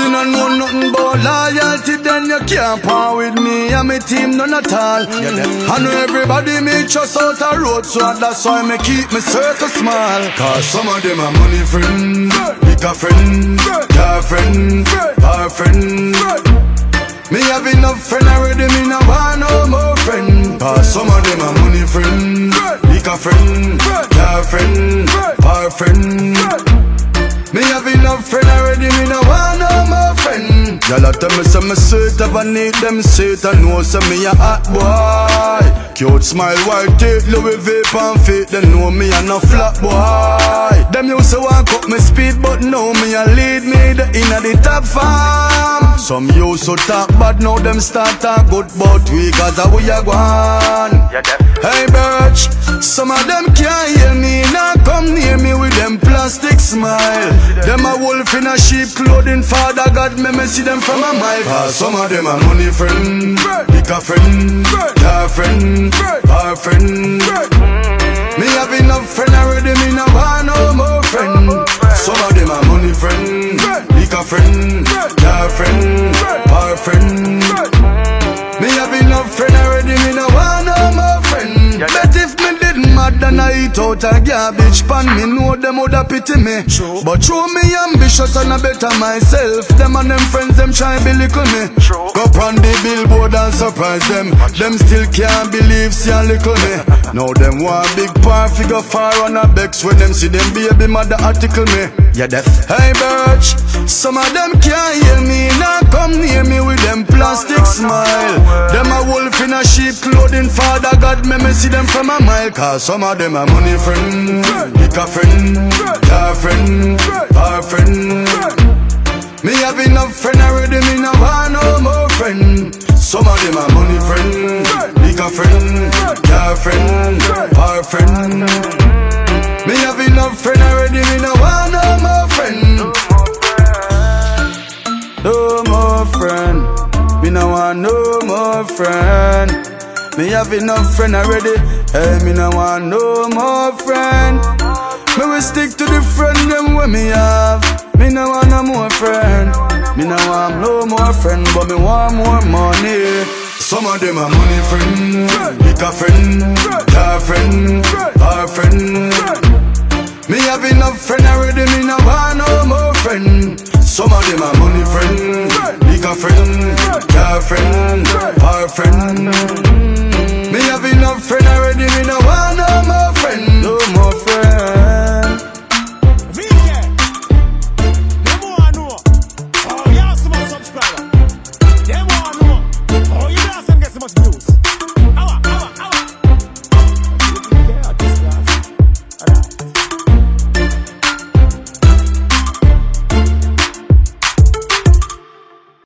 no know nothing about loyalty, then you can't part with me and my team none at all. I know everybody me trust out a road, so that's why me keep my circle small. Cause some of them are money friend, pick a friend, car friend, bar friend. Me have enough friend already, me no want no more friend. Cause some of them are money friend, pick a friend, car friend, bar friend. Me have enough friend already, me no want no more friend. Y'all tell me say me sweet, I need them sweet, I know say me a hot boy. Cute smile, white teeth, Louis vape and feet, they know me a no flat boy. Them used to walk up me speed, but now me a lead me the inna the top farm. Some used to talk bad, now them start talk good, but we cause a we a gone. Hey Birch, some of them can't hear me, now come near me with them plastic smile. A in a sheep clothing, Father God, me me see them from a mile. Cause some of them a money friend, a friend, car friend, bar friend. Me have enough friend already, me no want no more friend. Some of them a money friend, a friend, car friend, bar friend. Eat out a garbage pan, me know them woulda pity me. But through me ambitious and I better myself, them and them friends them try belittle me. Go on the billboard and surprise them. Them still can't believe see a little me. Now them want big par figure far on a bex when them see them baby mother article me. Yeah, deaf. Hey Birch, some of them can't hear me, now come near me a sheep clothing, Father God, me me see them from a mile. Cause some of them a money friend, pick a friend, car friend, bar friend. Me have enough friend already, me no want no more friend. Some of them a money friend, pick a friend, car friend, bar friend. Me have enough friend already, me no want no more no want no more friend. Me have enough friend already. Hey, me no want no more friend. Me will stick to the friend them when me have. Me no want no more friend. Me no want no more friend, but me want more money. Some of them are money friend, liquor friend, car friend. she my money friend, nigga friend, girlfriend, her friend. Me have enough friend already, me no want no more friend, no more friend. Them want oh, know. Oh, you don't get so much views.